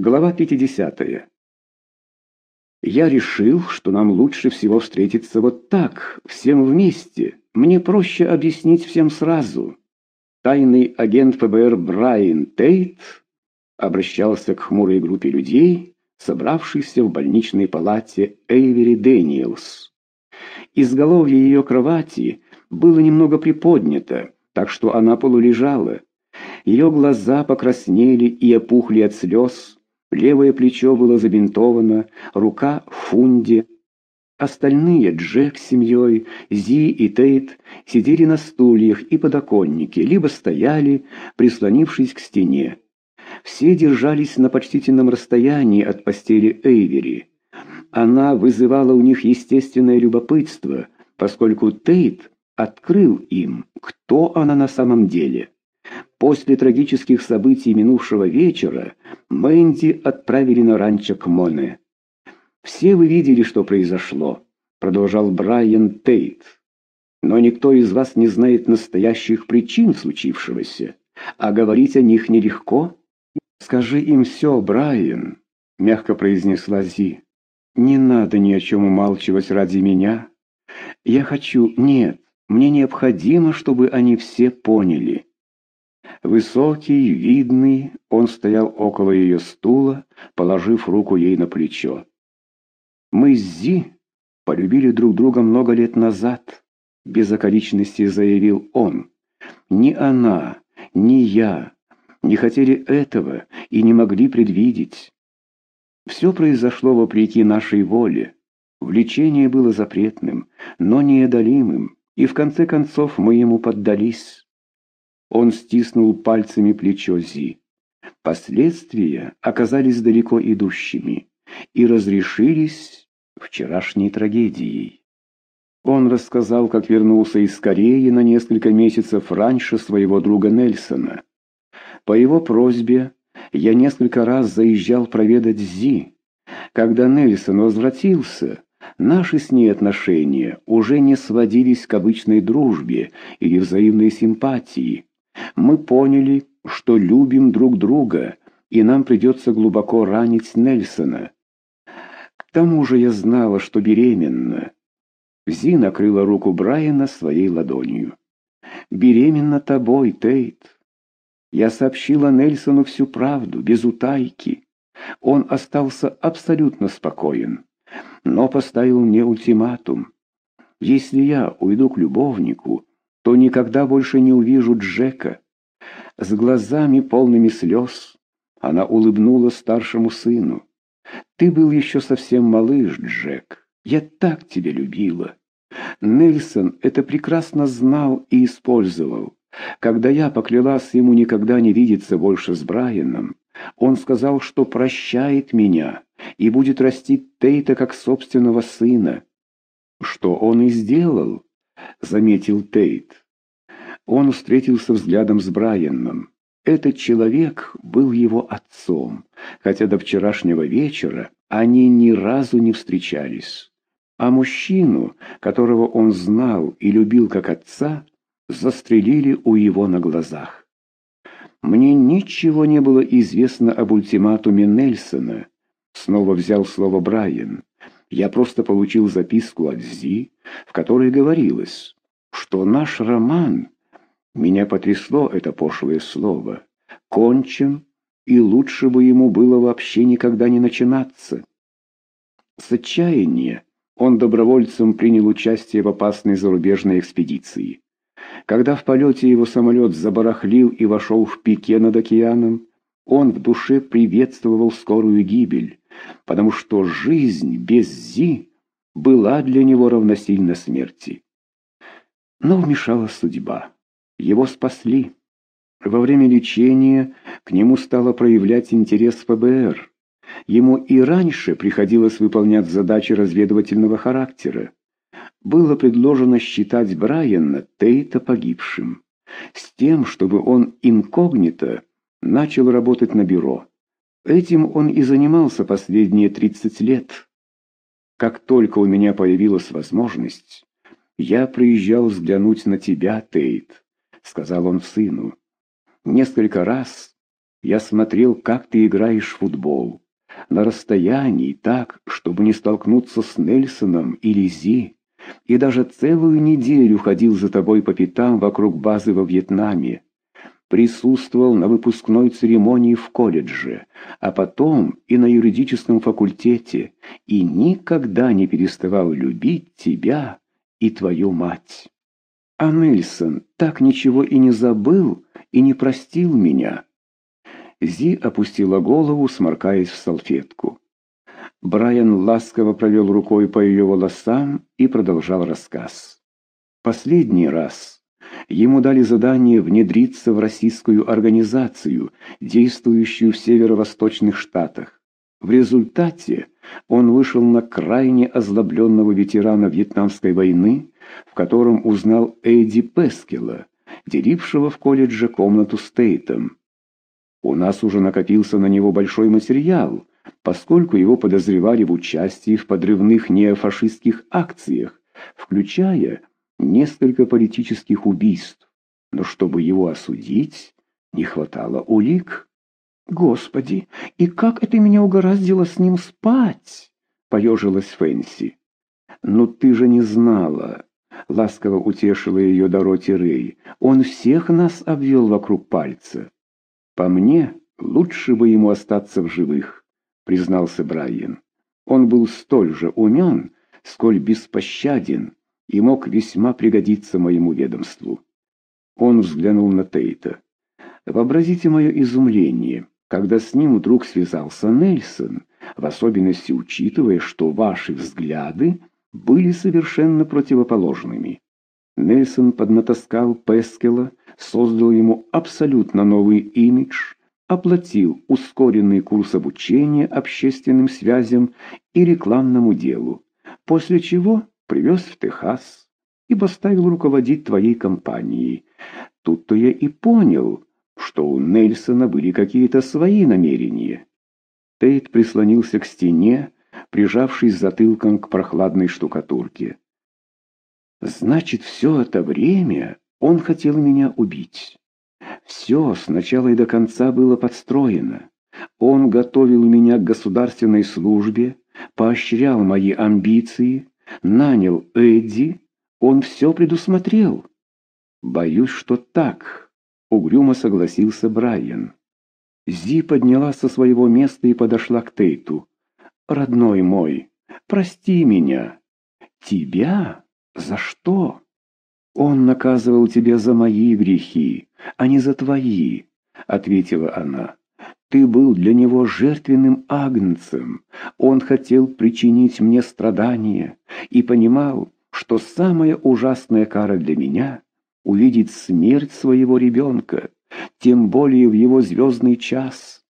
Глава 50. Я решил, что нам лучше всего встретиться вот так, всем вместе. Мне проще объяснить всем сразу. Тайный агент ФБР Брайан Тейт обращался к хмурой группе людей, собравшихся в больничной палате Эйвери Дэниелс. Изголовье ее кровати было немного приподнято, так что она полулежала. Ее глаза покраснели и опухли от слез, Левое плечо было забинтовано, рука в фунде. Остальные, Джек с семьей, Зи и Тейт, сидели на стульях и подоконнике, либо стояли, прислонившись к стене. Все держались на почтительном расстоянии от постели Эйвери. Она вызывала у них естественное любопытство, поскольку Тейт открыл им, кто она на самом деле. После трагических событий минувшего вечера Мэнди отправили на ранчо к Моне. «Все вы видели, что произошло», — продолжал Брайан Тейт. «Но никто из вас не знает настоящих причин случившегося, а говорить о них нелегко. Скажи им все, Брайан», — мягко произнесла Зи. «Не надо ни о чем умалчивать ради меня. Я хочу... Нет, мне необходимо, чтобы они все поняли». Высокий, видный, он стоял около ее стула, положив руку ей на плечо. «Мы с Зи полюбили друг друга много лет назад», — без околичности заявил он. «Ни она, ни я не хотели этого и не могли предвидеть. Все произошло вопреки нашей воле. Влечение было запретным, но неодолимым, и в конце концов мы ему поддались». Он стиснул пальцами плечо Зи. Последствия оказались далеко идущими и разрешились вчерашней трагедией. Он рассказал, как вернулся из Кореи на несколько месяцев раньше своего друга Нельсона. По его просьбе я несколько раз заезжал проведать Зи. Когда Нельсон возвратился, наши с ней отношения уже не сводились к обычной дружбе или взаимной симпатии, мы поняли, что любим друг друга, и нам придется глубоко ранить Нельсона. К тому же я знала, что беременна. Зи накрыла руку Брайана своей ладонью. «Беременна тобой, Тейт». Я сообщила Нельсону всю правду, без утайки. Он остался абсолютно спокоен, но поставил мне ультиматум. Если я уйду к любовнику, то никогда больше не увижу Джека. С глазами полными слез она улыбнула старшему сыну. «Ты был еще совсем малыш, Джек. Я так тебя любила». Нельсон это прекрасно знал и использовал. Когда я поклялась ему никогда не видеться больше с Брайаном, он сказал, что прощает меня и будет растить Тейта как собственного сына. Что он и сделал. — заметил Тейт. Он встретился взглядом с Брайаном. Этот человек был его отцом, хотя до вчерашнего вечера они ни разу не встречались. А мужчину, которого он знал и любил как отца, застрелили у его на глазах. Мне ничего не было известно об ультиматуме Нельсона. Снова взял слово Брайан. Я просто получил записку от Зи, в которой говорилось, что наш роман, меня потрясло это пошлое слово, кончен, и лучше бы ему было вообще никогда не начинаться. С отчаяния он добровольцем принял участие в опасной зарубежной экспедиции. Когда в полете его самолет забарахлил и вошел в пике над океаном, он в душе приветствовал скорую гибель, потому что жизнь без Зи была для него равносильна смерти. Но вмешалась судьба. Его спасли. Во время лечения к нему стало проявлять интерес ФБР. Ему и раньше приходилось выполнять задачи разведывательного характера. Было предложено считать Брайана Тейта погибшим, с тем, чтобы он инкогнито начал работать на бюро. Этим он и занимался последние 30 лет. Как только у меня появилась возможность, я приезжал взглянуть на тебя, Тейт, сказал он сыну. Несколько раз Я смотрел, как ты играешь в футбол. На расстоянии, так, чтобы не столкнуться с Нельсоном или Зи. И даже целую неделю ходил за тобой по пятам вокруг базы во Вьетнаме. Присутствовал на выпускной церемонии в колледже, а потом и на юридическом факультете, и никогда не переставал любить тебя и твою мать. А Нельсон так ничего и не забыл и не простил меня. Зи опустила голову, сморкаясь в салфетку. Брайан ласково провел рукой по ее волосам и продолжал рассказ. Последний раз ему дали задание внедриться в российскую организацию, действующую в северо-восточных штатах. В результате он вышел на крайне озлобленного ветерана Вьетнамской войны, в котором узнал Эдди Пескела, делившего в колледже комнату с Тейтом. У нас уже накопился на него большой материал, поскольку его подозревали в участии в подрывных неофашистских акциях, включая несколько политических убийств. Но чтобы его осудить, не хватало улик. «Господи, и как это меня угораздило с ним спать?» — поежилась Фэнси. «Ну ты же не знала!» — ласково утешила ее Дороти Рэй. «Он всех нас обвел вокруг пальца». «По мне, лучше бы ему остаться в живых», — признался Брайан. Он был столь же умен, сколь беспощаден и мог весьма пригодиться моему ведомству. Он взглянул на Тейта. «Вообразите мое изумление» когда с ним вдруг связался Нельсон, в особенности учитывая, что ваши взгляды были совершенно противоположными. Нельсон поднатаскал Пескела, создал ему абсолютно новый имидж, оплатил ускоренный курс обучения общественным связям и рекламному делу, после чего привез в Техас и поставил руководить твоей компанией. Тут-то я и понял, что у Нельсона были какие-то свои намерения. Тейт прислонился к стене, прижавшись затылком к прохладной штукатурке. Значит, все это время он хотел меня убить. Все с начала и до конца было подстроено. Он готовил меня к государственной службе, поощрял мои амбиции, нанял Эдди, он все предусмотрел. Боюсь, что так. Угрюмо согласился Брайан. Зи поднялась со своего места и подошла к Тейту. «Родной мой, прости меня». «Тебя? За что?» «Он наказывал тебя за мои грехи, а не за твои», — ответила она. «Ты был для него жертвенным агнцем. Он хотел причинить мне страдания и понимал, что самая ужасная кара для меня — увидеть смерть своего ребенка, тем более в его звездный час.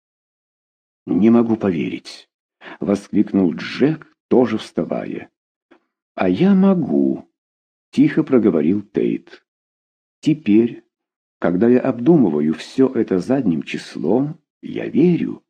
«Не могу поверить», — воскликнул Джек, тоже вставая. «А я могу», — тихо проговорил Тейт. «Теперь, когда я обдумываю все это задним числом, я верю.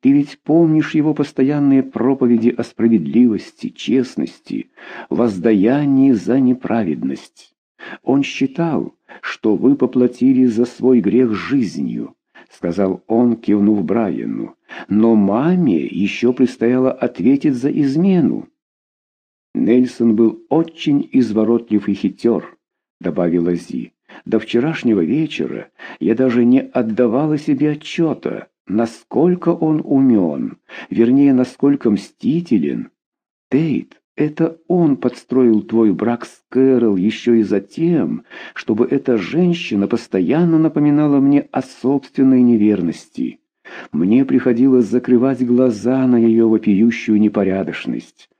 Ты ведь помнишь его постоянные проповеди о справедливости, честности, воздаянии за неправедность. Он считал, что вы поплатили за свой грех жизнью, сказал он, кивнув Брайану. Но маме еще предстояло ответить за измену. Нельсон был очень изворотлив и хитер, добавила Зи. До вчерашнего вечера я даже не отдавала себе отчета, насколько он умен, вернее, насколько мстителен. Тейт это он подстроил твой брак с Кэрол еще и за тем, чтобы эта женщина постоянно напоминала мне о собственной неверности. Мне приходилось закрывать глаза на ее вопиющую непорядочность.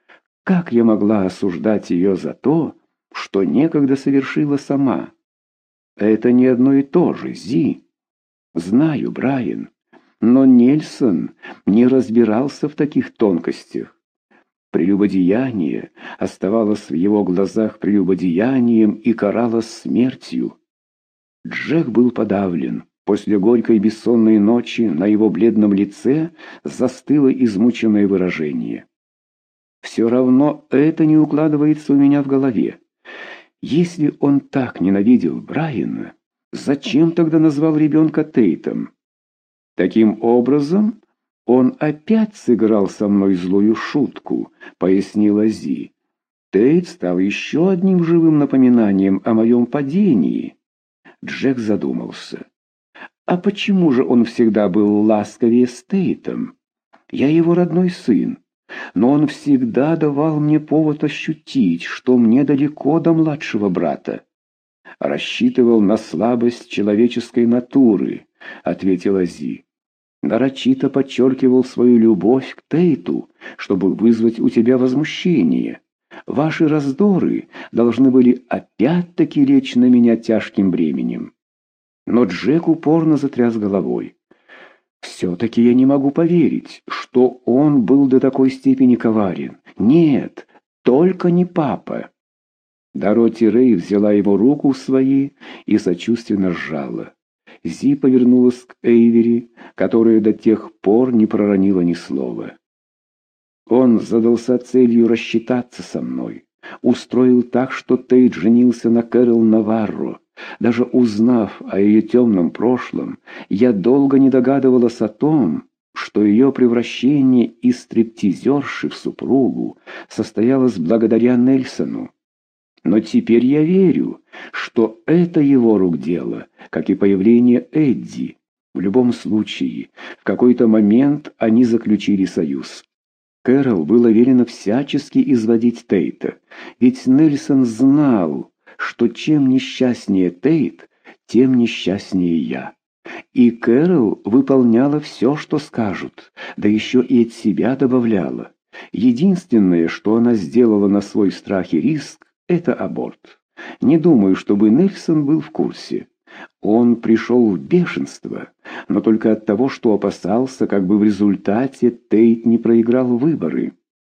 Как я могла осуждать ее за то, что некогда совершила сама? Это не одно и то же, Зи. Знаю, Брайан, но Нельсон не разбирался в таких тонкостях. Прелюбодеяние оставалось в его глазах прелюбодеянием и каралось смертью. Джек был подавлен. После горькой бессонной ночи на его бледном лице застыло измученное выражение. «Все равно это не укладывается у меня в голове. Если он так ненавидел Брайана, зачем тогда назвал ребенка Тейтом?» Таким образом, он опять сыграл со мной злую шутку, пояснила Зи. Тейт стал еще одним живым напоминанием о моем падении. Джек задумался. А почему же он всегда был ласковее с Тейтом? Я его родной сын, но он всегда давал мне повод ощутить, что мне далеко до младшего брата. Рассчитывал на слабость человеческой натуры, ответила Зи. Нарочито подчеркивал свою любовь к Тейту, чтобы вызвать у тебя возмущение. Ваши раздоры должны были опять-таки лечь на меня тяжким бременем. Но Джек упорно затряс головой. Все-таки я не могу поверить, что он был до такой степени коварен. Нет, только не папа. Дороти Рэй взяла его руку в свои и сочувственно сжала. Зи повернулась к Эйвери, которая до тех пор не проронила ни слова. Он задался целью рассчитаться со мной. Устроил так, что Тейт женился на Кэрол Наварро. Даже узнав о ее темном прошлом, я долго не догадывалась о том, что ее превращение из стриптизерши в супругу состоялось благодаря Нельсону. Но теперь я верю, что это его рук дело, как и появление Эдди. В любом случае, в какой-то момент они заключили союз. Кэрол было велено всячески изводить Тейта, ведь Нельсон знал, что чем несчастнее Тейт, тем несчастнее я. И Кэрол выполняла все, что скажут, да еще и от себя добавляла. Единственное, что она сделала на свой страх и риск, это аборт. Не думаю, чтобы Нельсон был в курсе. Он пришел в бешенство, но только от того, что опасался, как бы в результате Тейт не проиграл выборы.